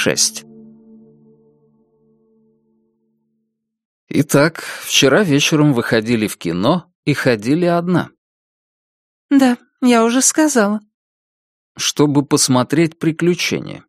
6. Итак, вчера вечером выходили в кино и ходили одна. «Да, я уже сказала». «Чтобы посмотреть приключения.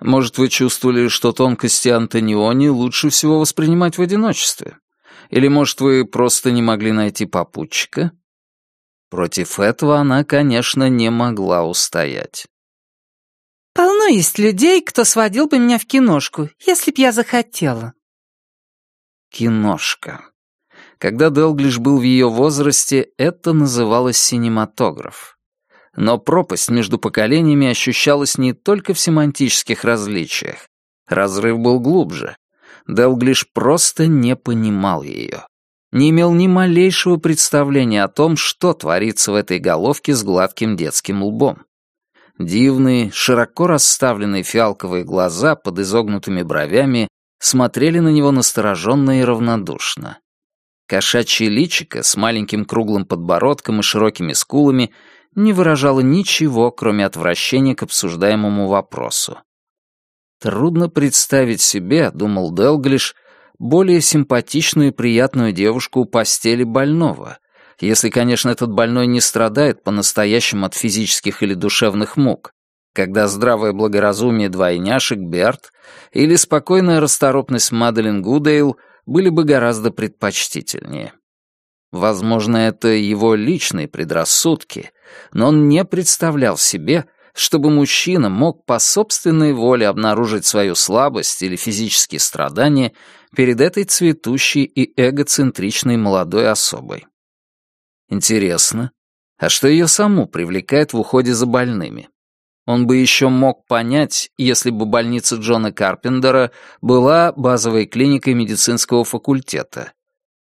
Может, вы чувствовали, что тонкости Антониони лучше всего воспринимать в одиночестве? Или, может, вы просто не могли найти попутчика?» Против этого она, конечно, не могла устоять. «Полно есть людей, кто сводил бы меня в киношку, если б я захотела». Киношка. Когда Делглиш был в ее возрасте, это называлось синематограф. Но пропасть между поколениями ощущалась не только в семантических различиях. Разрыв был глубже. Делглиш просто не понимал ее. Не имел ни малейшего представления о том, что творится в этой головке с гладким детским лбом. Дивные, широко расставленные фиалковые глаза под изогнутыми бровями смотрели на него настороженно и равнодушно. Кошачье личико с маленьким круглым подбородком и широкими скулами не выражало ничего, кроме отвращения к обсуждаемому вопросу. Трудно представить себе, думал Делглиш, более симпатичную и приятную девушку у постели больного, если, конечно, этот больной не страдает по-настоящему от физических или душевных мук, когда здравое благоразумие двойняшек Берт или спокойная расторопность Маделин Гудейл были бы гораздо предпочтительнее. Возможно, это его личные предрассудки, но он не представлял себе, чтобы мужчина мог по собственной воле обнаружить свою слабость или физические страдания перед этой цветущей и эгоцентричной молодой особой. Интересно, а что ее саму привлекает в уходе за больными? Он бы еще мог понять, если бы больница Джона Карпендера была базовой клиникой медицинского факультета.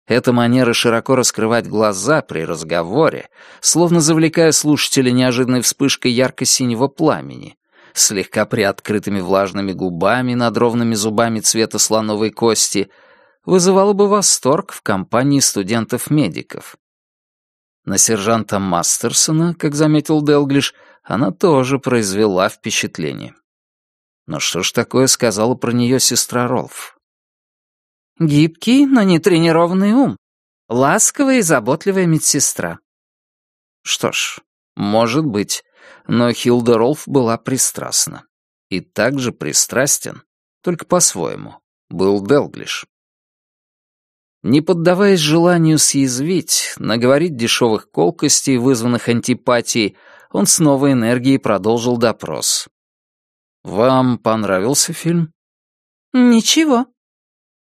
Эта манера широко раскрывать глаза при разговоре, словно завлекая слушателя неожиданной вспышкой ярко-синего пламени, слегка приоткрытыми влажными губами над ровными зубами цвета слоновой кости, вызывала бы восторг в компании студентов-медиков. На сержанта Мастерсона, как заметил Делглиш, она тоже произвела впечатление. Но что ж такое сказала про нее сестра Ролф? Гибкий, но не тренированный ум. Ласковая и заботливая медсестра. Что ж, может быть, но Хилда Ролф была пристрастна. И также пристрастен, только по-своему, был Делглиш. Не поддаваясь желанию съязвить, наговорить дешевых колкостей, вызванных антипатией, он с новой энергией продолжил допрос. «Вам понравился фильм?» «Ничего».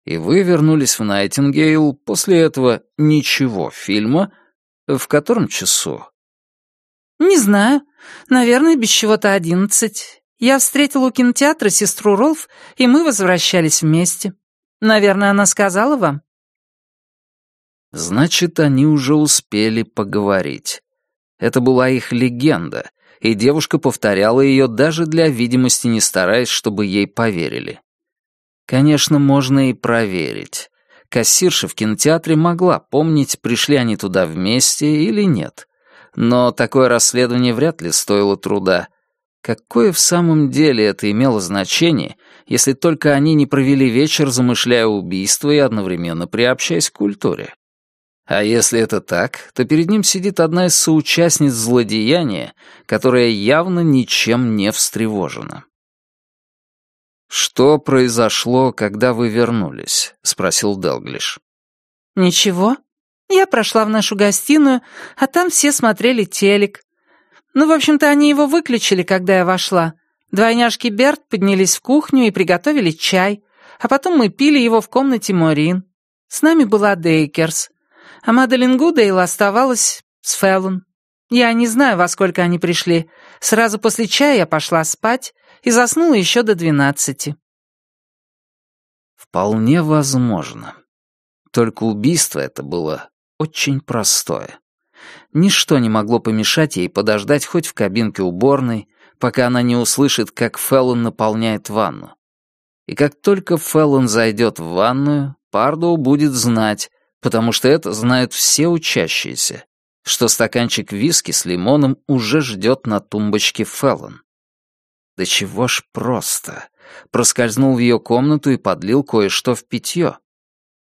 «И вы вернулись в Найтингейл после этого ничего фильма? В котором часу?» «Не знаю. Наверное, без чего-то одиннадцать. Я встретила у кинотеатра сестру Ролф, и мы возвращались вместе. Наверное, она сказала вам?» Значит, они уже успели поговорить. Это была их легенда, и девушка повторяла ее даже для видимости, не стараясь, чтобы ей поверили. Конечно, можно и проверить. Кассирша в кинотеатре могла помнить, пришли они туда вместе или нет. Но такое расследование вряд ли стоило труда. Какое в самом деле это имело значение, если только они не провели вечер, замышляя убийство и одновременно приобщаясь к культуре? А если это так, то перед ним сидит одна из соучастниц злодеяния, которая явно ничем не встревожена. «Что произошло, когда вы вернулись?» — спросил Делглиш. «Ничего. Я прошла в нашу гостиную, а там все смотрели телек. Ну, в общем-то, они его выключили, когда я вошла. Двойняшки Берт поднялись в кухню и приготовили чай, а потом мы пили его в комнате Морин. С нами была Дейкерс а Маделин Гудейл оставалась с Феллон. Я не знаю, во сколько они пришли. Сразу после чая я пошла спать и заснула еще до двенадцати. Вполне возможно. Только убийство это было очень простое. Ничто не могло помешать ей подождать хоть в кабинке уборной, пока она не услышит, как Феллон наполняет ванну. И как только Феллон зайдет в ванную, Пардоу будет знать, потому что это знают все учащиеся, что стаканчик виски с лимоном уже ждет на тумбочке Феллон. Да чего ж просто. проскользнул в ее комнату и подлил кое-что в питье.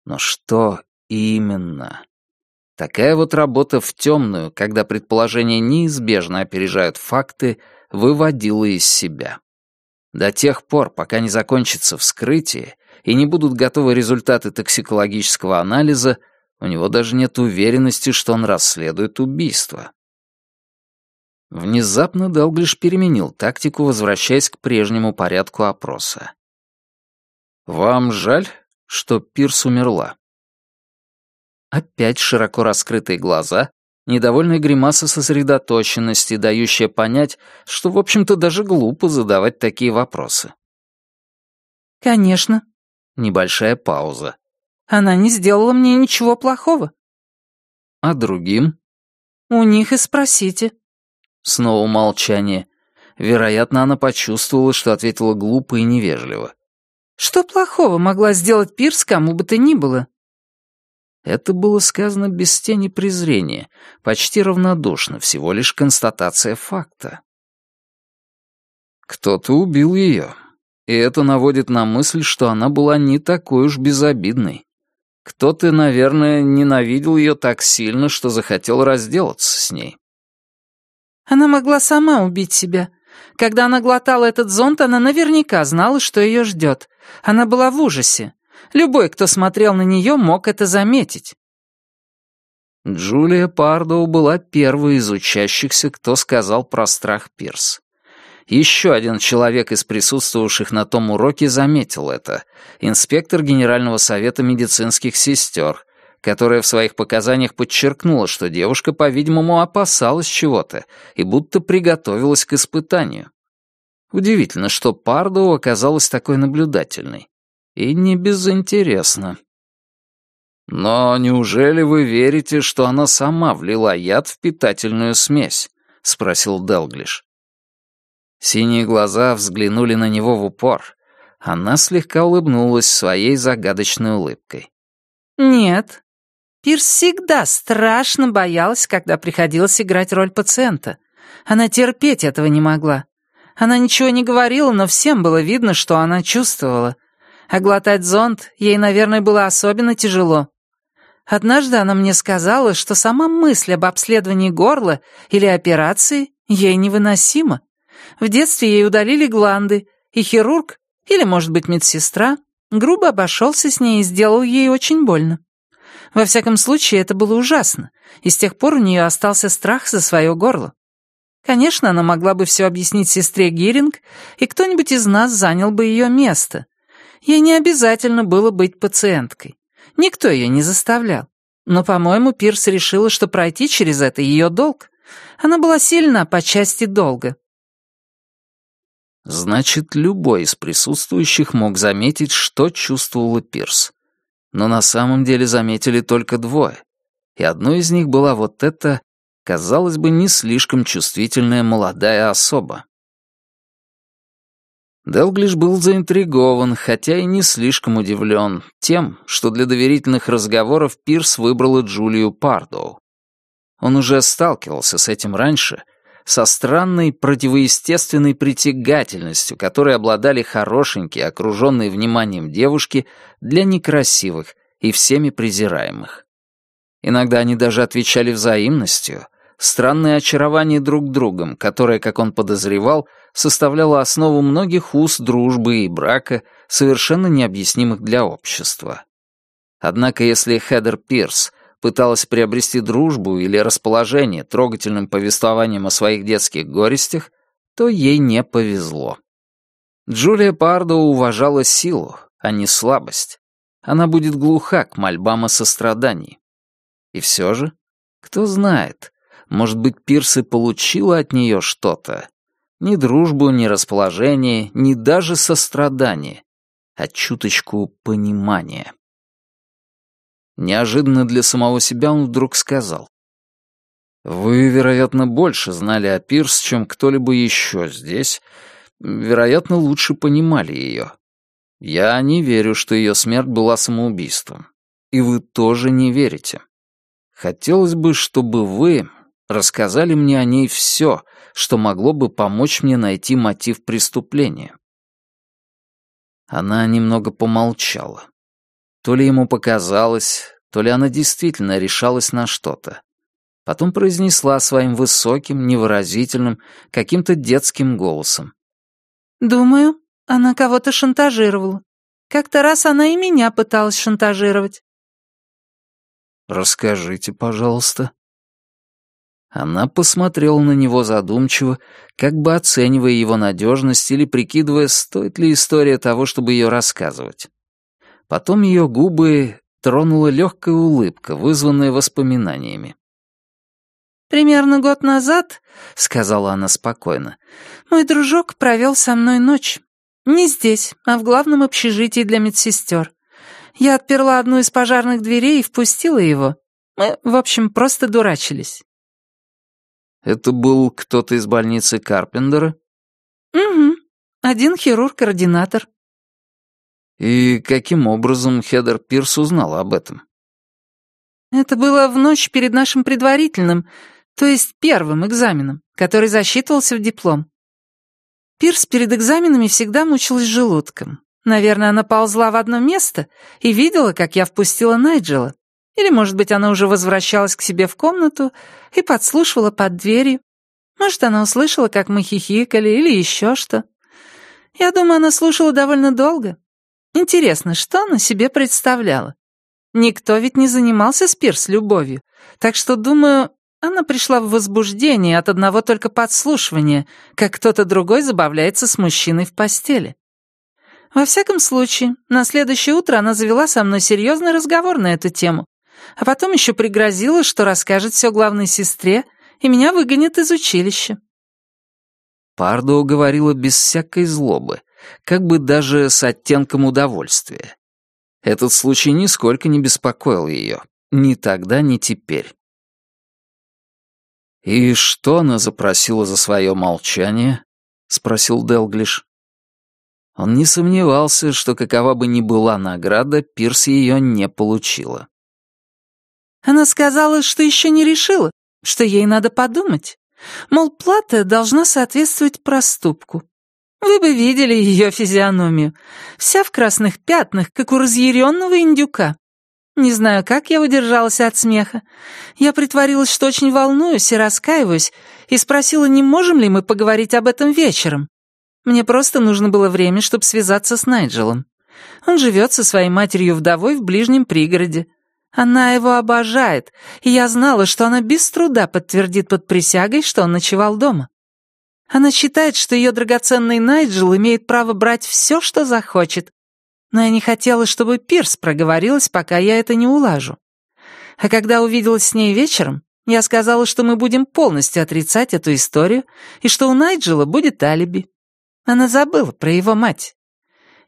Но что именно? Такая вот работа в темную, когда предположения неизбежно опережают факты, выводила из себя. До тех пор, пока не закончится вскрытие и не будут готовы результаты токсикологического анализа, у него даже нет уверенности, что он расследует убийство. Внезапно Далглиш переменил тактику, возвращаясь к прежнему порядку опроса. «Вам жаль, что Пирс умерла?» Опять широко раскрытые глаза, недовольная гримаса сосредоточенности, дающая понять, что, в общем-то, даже глупо задавать такие вопросы. «Конечно». Небольшая пауза. «Она не сделала мне ничего плохого». «А другим?» «У них и спросите». Снова молчание. Вероятно, она почувствовала, что ответила глупо и невежливо. «Что плохого могла сделать Пирс кому бы то ни было?» Это было сказано без тени презрения, почти равнодушно, всего лишь констатация факта. Кто-то убил ее, и это наводит на мысль, что она была не такой уж безобидной. Кто-то, наверное, ненавидел ее так сильно, что захотел разделаться с ней. Она могла сама убить себя. Когда она глотала этот зонт, она наверняка знала, что ее ждет. Она была в ужасе. Любой, кто смотрел на нее, мог это заметить. Джулия Пардоу была первой из учащихся, кто сказал про страх Пирс. Еще один человек из присутствовавших на том уроке заметил это. Инспектор Генерального совета медицинских сестер, которая в своих показаниях подчеркнула, что девушка, по-видимому, опасалась чего-то и будто приготовилась к испытанию. Удивительно, что Пардоу оказалась такой наблюдательной. И не безинтересно. «Но неужели вы верите, что она сама влила яд в питательную смесь?» — спросил Делглиш. Синие глаза взглянули на него в упор. Она слегка улыбнулась своей загадочной улыбкой. «Нет. Пирс всегда страшно боялась, когда приходилось играть роль пациента. Она терпеть этого не могла. Она ничего не говорила, но всем было видно, что она чувствовала. А глотать зонт ей, наверное, было особенно тяжело. Однажды она мне сказала, что сама мысль об обследовании горла или операции ей невыносима. В детстве ей удалили гланды, и хирург, или, может быть, медсестра, грубо обошелся с ней и сделал ей очень больно. Во всяком случае, это было ужасно, и с тех пор у нее остался страх за свое горло. Конечно, она могла бы все объяснить сестре Гиринг, и кто-нибудь из нас занял бы ее место. Ей не обязательно было быть пациенткой. Никто ее не заставлял. Но, по-моему, Пирс решила, что пройти через это ее долг. Она была сильна по части долга. Значит, любой из присутствующих мог заметить, что чувствовала Пирс. Но на самом деле заметили только двое. И одной из них была вот эта, казалось бы, не слишком чувствительная молодая особа. Делглиш был заинтригован, хотя и не слишком удивлен тем, что для доверительных разговоров Пирс выбрала Джулию Пардоу. Он уже сталкивался с этим раньше, со странной противоестественной притягательностью, которой обладали хорошенькие, окруженные вниманием девушки для некрасивых и всеми презираемых. Иногда они даже отвечали взаимностью, странное очарование друг другом, которое, как он подозревал, составляло основу многих уз дружбы и брака, совершенно необъяснимых для общества. Однако если Хедер Пирс пыталась приобрести дружбу или расположение трогательным повествованием о своих детских горестях, то ей не повезло. Джулия Пардо уважала силу, а не слабость. Она будет глуха к мольбам о сострадании. И все же, кто знает, может быть, Пирс и получила от нее что-то. Ни дружбу, ни расположение, ни даже сострадание, а чуточку понимания. Неожиданно для самого себя он вдруг сказал. «Вы, вероятно, больше знали о Пирс, чем кто-либо еще здесь. Вероятно, лучше понимали ее. Я не верю, что ее смерть была самоубийством. И вы тоже не верите. Хотелось бы, чтобы вы рассказали мне о ней все, что могло бы помочь мне найти мотив преступления. Она немного помолчала. То ли ему показалось, то ли она действительно решалась на что-то. Потом произнесла своим высоким, невыразительным, каким-то детским голосом. «Думаю, она кого-то шантажировала. Как-то раз она и меня пыталась шантажировать». «Расскажите, пожалуйста». Она посмотрела на него задумчиво, как бы оценивая его надежность или прикидывая, стоит ли история того, чтобы ее рассказывать. Потом ее губы тронула легкая улыбка, вызванная воспоминаниями. «Примерно год назад, — сказала она спокойно, — мой дружок провел со мной ночь. Не здесь, а в главном общежитии для медсестер. Я отперла одну из пожарных дверей и впустила его. Мы, в общем, просто дурачились». «Это был кто-то из больницы Карпендера?» «Угу. Один хирург-координатор». «И каким образом Хедер Пирс узнал об этом?» «Это было в ночь перед нашим предварительным, то есть первым экзаменом, который засчитывался в диплом. Пирс перед экзаменами всегда мучилась желудком. Наверное, она ползла в одно место и видела, как я впустила Найджела. Или, может быть, она уже возвращалась к себе в комнату и подслушивала под дверью. Может, она услышала, как мы хихикали, или еще что. Я думаю, она слушала довольно долго. Интересно, что она себе представляла? Никто ведь не занимался с Пирс любовью, так что, думаю, она пришла в возбуждение от одного только подслушивания, как кто-то другой забавляется с мужчиной в постели. Во всяком случае, на следующее утро она завела со мной серьезный разговор на эту тему, а потом еще пригрозила, что расскажет все главной сестре, и меня выгонят из училища. Пардо говорила без всякой злобы, как бы даже с оттенком удовольствия. Этот случай нисколько не беспокоил ее, ни тогда, ни теперь. «И что она запросила за свое молчание?» — спросил Делглиш. Он не сомневался, что какова бы ни была награда, Пирс ее не получила. Она сказала, что еще не решила, что ей надо подумать. Мол, плата должна соответствовать проступку. Вы бы видели ее физиономию. Вся в красных пятнах, как у разъяренного индюка. Не знаю, как я удержалась от смеха. Я притворилась, что очень волнуюсь и раскаиваюсь, и спросила, не можем ли мы поговорить об этом вечером. Мне просто нужно было время, чтобы связаться с Найджелом. Он живет со своей матерью-вдовой в ближнем пригороде. Она его обожает, и я знала, что она без труда подтвердит под присягой, что он ночевал дома. Она считает, что ее драгоценный Найджел имеет право брать все, что захочет, но я не хотела, чтобы Пирс проговорилась, пока я это не улажу. А когда увиделась с ней вечером, я сказала, что мы будем полностью отрицать эту историю и что у Найджела будет алиби. Она забыла про его мать.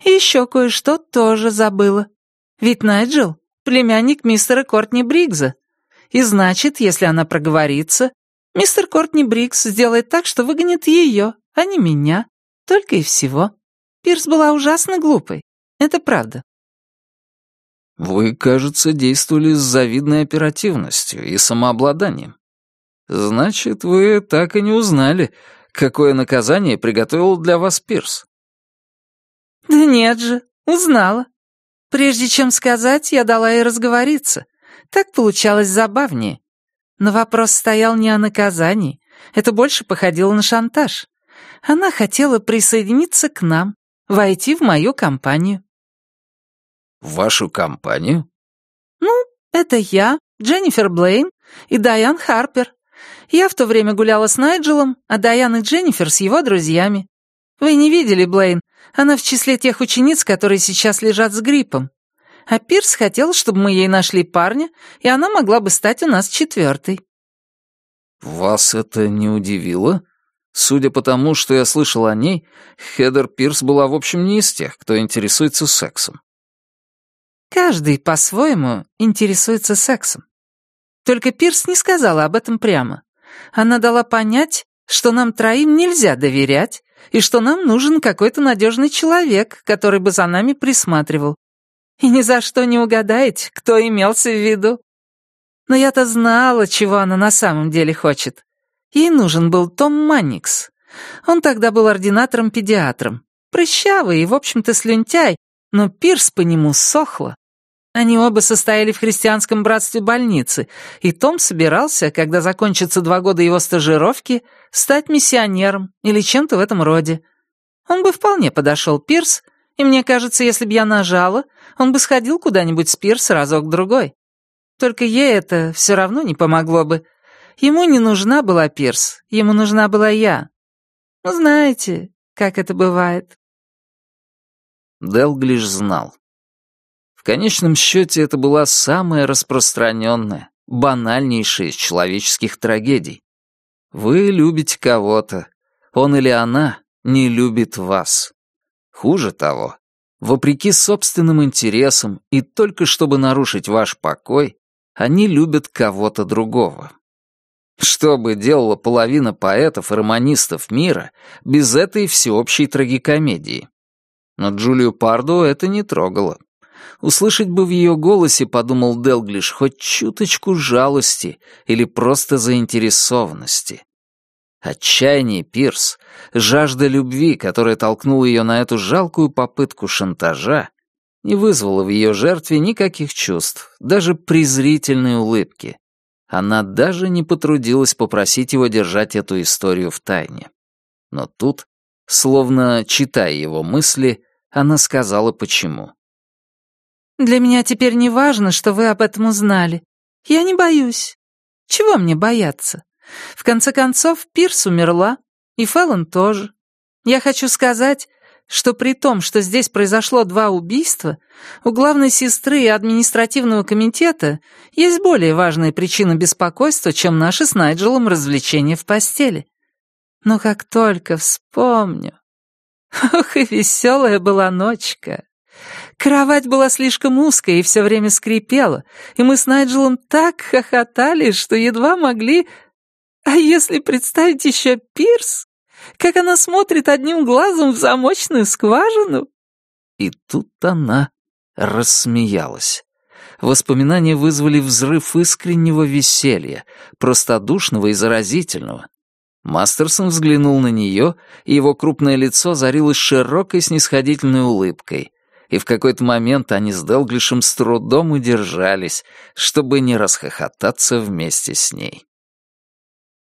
И еще кое-что тоже забыла. Ведь Найджел — племянник мистера Кортни Бригза. И значит, если она проговорится, мистер Кортни Бригс сделает так, что выгонит ее, а не меня. Только и всего. Пирс была ужасно глупой. Это правда. Вы, кажется, действовали с завидной оперативностью и самообладанием. Значит, вы так и не узнали, какое наказание приготовил для вас Пирс. Да нет же, узнала. Прежде чем сказать, я дала ей разговориться. Так получалось забавнее. Но вопрос стоял не о наказании. Это больше походило на шантаж. Она хотела присоединиться к нам, войти в мою компанию. В вашу компанию? Ну, это я, Дженнифер Блейн и Дайан Харпер. Я в то время гуляла с Найджелом, а Дайан и Дженнифер с его друзьями. Вы не видели Блейн, она в числе тех учениц, которые сейчас лежат с гриппом. А Пирс хотел, чтобы мы ей нашли парня, и она могла бы стать у нас четвертой. Вас это не удивило? Судя по тому, что я слышал о ней, Хедер Пирс была в общем не из тех, кто интересуется сексом. Каждый по-своему интересуется сексом. Только Пирс не сказала об этом прямо. Она дала понять, что нам троим нельзя доверять, и что нам нужен какой-то надежный человек, который бы за нами присматривал. И ни за что не угадаете, кто имелся в виду. Но я-то знала, чего она на самом деле хочет. Ей нужен был Том Манникс. Он тогда был ординатором-педиатром. Прыщавый и, в общем-то, слюнтяй, но Пирс по нему сохло. Они оба состояли в христианском братстве больницы, и Том собирался, когда закончатся два года его стажировки, стать миссионером или чем-то в этом роде. Он бы вполне подошел Пирс, и мне кажется, если бы я нажала, он бы сходил куда-нибудь с Пирс разок-другой. Только ей это все равно не помогло бы. Ему не нужна была Пирс, ему нужна была я. Ну, знаете, как это бывает. Делглиш знал конечном счете это была самая распространенная, банальнейшая из человеческих трагедий. Вы любите кого-то, он или она не любит вас. Хуже того, вопреки собственным интересам и только чтобы нарушить ваш покой, они любят кого-то другого. Что бы делала половина поэтов и романистов мира без этой всеобщей трагикомедии? Но Джулию Парду это не трогало. Услышать бы в ее голосе, подумал Делглиш, хоть чуточку жалости или просто заинтересованности. Отчаяние Пирс, жажда любви, которая толкнула ее на эту жалкую попытку шантажа, не вызвала в ее жертве никаких чувств, даже презрительной улыбки. Она даже не потрудилась попросить его держать эту историю в тайне. Но тут, словно читая его мысли, она сказала почему. Для меня теперь не важно, что вы об этом узнали. Я не боюсь. Чего мне бояться? В конце концов, Пирс умерла, и Феллон тоже. Я хочу сказать, что при том, что здесь произошло два убийства, у главной сестры и административного комитета есть более важная причина беспокойства, чем наши с Найджелом развлечения в постели. Но как только вспомню... Ох, и веселая была ночка. Кровать была слишком узкая и все время скрипела, и мы с Найджелом так хохотали, что едва могли... А если представить еще Пирс, как она смотрит одним глазом в замочную скважину? И тут она рассмеялась. Воспоминания вызвали взрыв искреннего веселья, простодушного и заразительного. Мастерсон взглянул на нее, и его крупное лицо зарилось широкой снисходительной улыбкой и в какой-то момент они с Делглишем с трудом удержались, чтобы не расхохотаться вместе с ней.